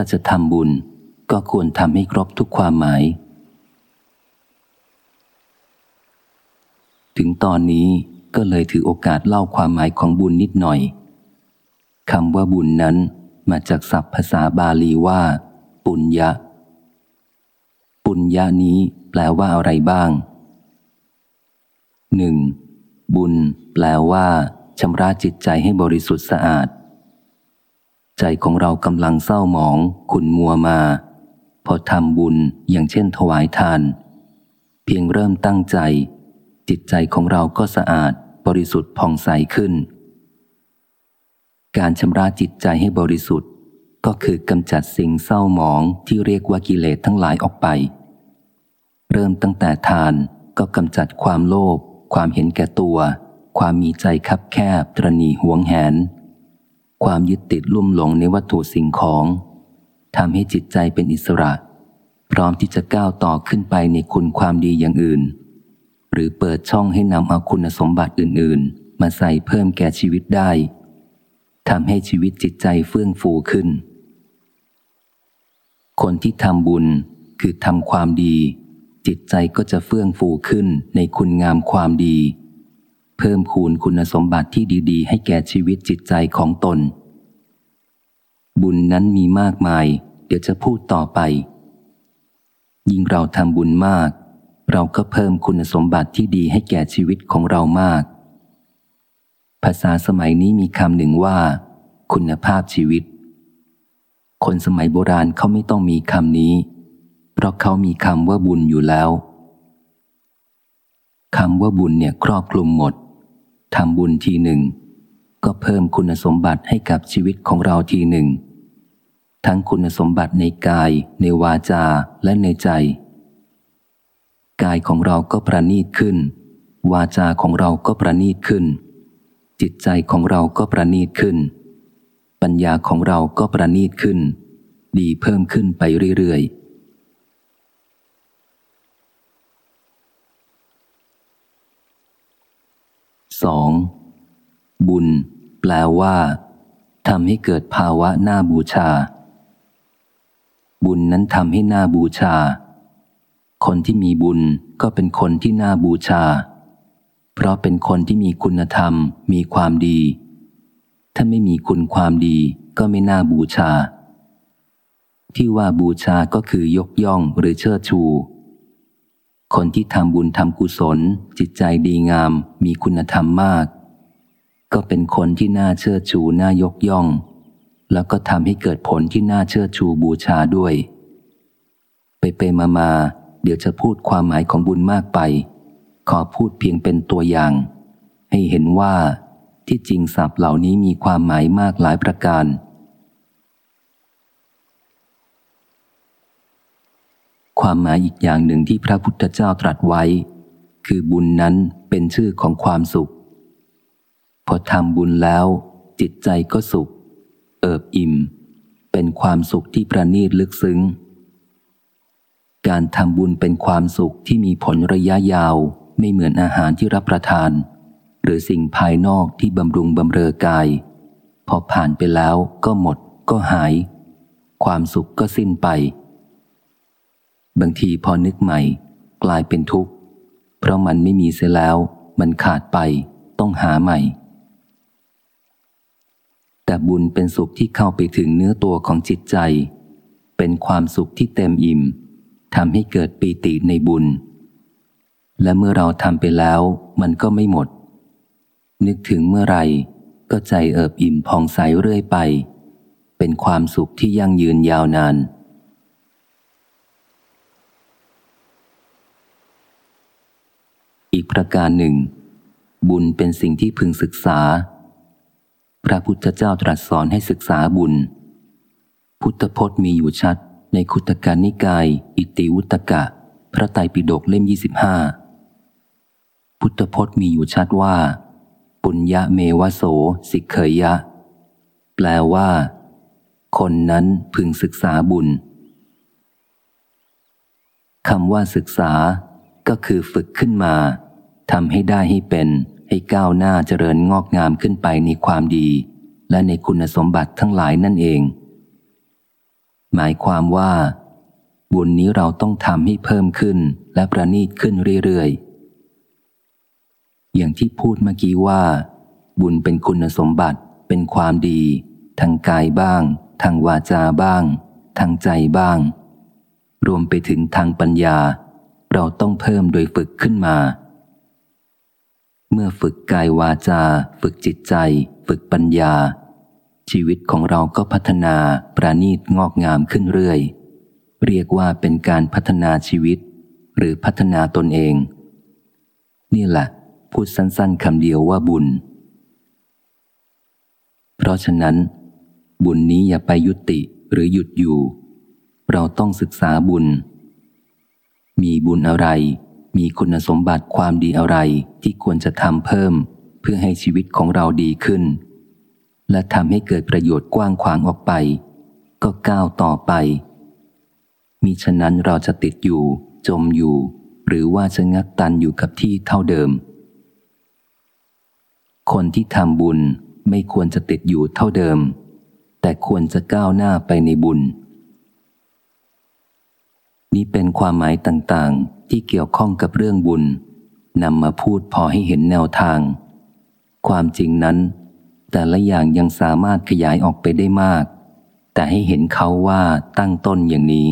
ถ้าจะทำบุญก็ควรทำให้ครบทุกความหมาย ถึงตอนนี้ก็เลยถือโอกาสเล่าความหมายของบุญนิดหน่อยคำว่าบุญนั้นมาจากศัพท์ภาษาบาลีว่า ปุญญะ ปุญญานี้แปลว่าอะไรบ้างหนึ่งบุญ แปลว่าชำระจิตใจให้บริสุทธิ์สะอาด ใจของเรากำลังเศร้าหมอง ขุนมัวมา พอทำบุญอย่างเช่นถวายทาน เพียงเริ่มตั้งใจ จิตใจของเราก็สะอาดบริสุทธิ์ผ่องใสขึ้น การชำระจิตใจให้บริสุทธิ์ก็คือกำจัดสิ่งเศร้าหมองที่เรียกว่ากิเลสทั้งหลายออกไป เริ่มตั้งแต่ทานก็กำจัดความโลภความเห็นแก่ตัว ความมีใจคับแคบตรณีหวงแหน ความยึดติดลุ่มหลงในวัตถุสิ่งของทำให้จิตใจเป็นอิสระ พร้อมที่จะก้าวต่อขึ้นไปในคุณความดีอย่างอื่น หรือเปิดช่องให้นำเอาคุณสมบัติอื่น ๆ มาใส่เพิ่มแก่ชีวิตได้ทำให้ชีวิตจิตใจเฟื่องฟูขึ้น คนที่ทำบุญคือทำความดี จิตใจก็จะเฟื่องฟูขึ้นในคุณงามความดี เพิ่มคูณคุณสมบัติที่ดีๆ ให้แก่ชีวิตจิตใจของตน บุญนั้นมีมากมาย เดี๋ยวจะพูดต่อไป ยิ่งเราทำบุญมาก เราก็เพิ่มคุณสมบัติที่ดีให้แก่ชีวิตของเรามาก ภาษาสมัยนี้มีคำหนึ่งว่า คุณภาพชีวิต คนสมัยโบราณเขาไม่ต้องมีคำนี้ เพราะเขามีคำว่าบุญอยู่แล้วคำว่าบุญเนี่ยครอบคลุมหมด ทำบุญทีหนึ่ง ก็เพิ่มคุณสมบัติให้กับชีวิตของเราทีหนึ่ง ทั้งคุณสมบัติในกาย ในวาจาและในใจ กายของเราก็ประณีตขึ้น วาจาของเราก็ประณีตขึ้น จิตใจของเราก็ประณีตขึ้น ปัญญาของเราก็ประณีตขึ้น ดีเพิ่มขึ้นไปเรื่อยๆ 2. บุญ แป ลว่าทำให้เกิดภาวะหน้าบูชา บุญนั้นทำให้หน้าบูชา คนที่มีบุญก็เป็นคนที่น่าบูชา เพราะเป็นคนที่มีคุณธรรม มีความดี ถ้าไม่มีคุณความดีก็ไม่น่าบูชา ที่ว่าบูชาก็คือยกย่องหรือเชิดชู คนที่ทำบุญทำกุศล จิตใจดีงาม มีคุณธรรมมาก ก็เป็นคนที่น่าเชิดชูน่ายกย่อง แล้วก็ทำให้เกิดผลที่น่าเชิดชูบูชาด้วย ไปไปมามาเดี๋ยวจะพูดความหมายของบุญมากไป ขอพูดเพียงเป็นตัวอย่าง ให้เห็นว่าที่จริงศัพท์เหล่านี้มีความหมายมากหลายประการ ความหมายอีกอย่างหนึ่งที่พระพุทธเจ้าตรัสไว้ คือบุญนั้นเป็นชื่อของความสุข พอทำบุญแล้ว จิตใจก็สุข เอิบอิ่ม เป็นความสุขที่ประณีตลึกซึ้ง การทำบุญเป็นความสุขที่มีผลระยะยาวไม่เหมือนอาหารที่รับประทาน หรือสิ่งภายนอกที่บำรุงบำเรอกาย พอผ่านไปแล้วก็หมด ก็หาย ความสุขก็สิ้นไป บางทีพอนึกใหม่ กลายเป็นทุกข์ เพราะมันไม่มีเสียแล้ว มันขาดไป ต้องหาใหม่ แต่บุญเป็นสุขที่เข้าไปถึงเนื้อตัวของจิตใจ เป็นความสุขที่เต็มอิ่มทำให้เกิดปีติในบุญ และเมื่อเราทำไปแล้วมันก็ไม่หมด นึกถึงเมื่อไรก็ใจเอิบอิ่มพองใสเรื่อยไป เป็นความสุขที่ยั่งยืนยาวนานอีกประการหนึ่ง บุญเป็นสิ่งที่พึงศึกษา พระพุทธเจ้าตรัสสอนให้ศึกษาบุญ พุทธพจน์มีอยู่ชัดในคุตการนิกาย อิติวุตกะ พระไตรปิฎกเล่มยี่สิบห้าพุทธพจน์มีอยู่ชัดว่า ปุญญาเมวโส สิกเขยยะ แปลว่า คนนั้นพึงศึกษาบุญคำว่าศึกษาก็คือฝึกขึ้นมาทำให้ได้ให้เป็น ให้ก้าวหน้าเจริญงอกงามขึ้นไปในความดี และในคุณสมบัติทั้งหลายนั่นเอง หมายความว่า บุญนี้เราต้องทำให้เพิ่มขึ้นและประณีตขึ้นเรื่อยๆ อย่างที่พูดเมื่อกี้ว่า บุญเป็นคุณสมบัติเป็นความดี ทางกายบ้าง ทางวาจาบ้าง ทางใจบ้าง รวมไปถึงทางปัญญา เราต้องเพิ่มโดยฝึกขึ้นมา เมื่อฝึกกายวาจา ฝึกจิตใจ ฝึกปัญญา ชีวิตของเราก็พัฒนาประณีตงอกงามขึ้นเรื่อย เรียกว่าเป็นการพัฒนาชีวิต หรือพัฒนาตนเอง นี่แหละ พูดสั้นๆคำเดียวว่าบุญ เพราะฉะนั้น บุญนี้อย่าไปยุติหรือหยุดอยู่ เราต้องศึกษาบุญ มีบุญอะไร มีคุณสมบัติความดีอะไรที่ควรจะทำเพิ่ม เพื่อให้ชีวิตของเราดีขึ้น และทำให้เกิดประโยชน์กว้างขวางออกไป ก็ก้าวต่อไป มิฉะนั้นเราจะติดอยู่ จมอยู่ หรือว่าจะงักตันอยู่กับที่เท่าเดิม คนที่ทำบุญไม่ควรจะติดอยู่เท่าเดิม แต่ควรจะก้าวหน้าไปในบุญ นี้เป็นความหมายต่างๆ ที่เกี่ยวข้องกับเรื่องบุญนำมาพูดพอให้เห็นแนวทาง ความจริงนั้น แต่ละอย่างยังสามารถขยายออกไปได้มาก แต่ให้เห็นเขาว่าตั้งต้นอย่างนี้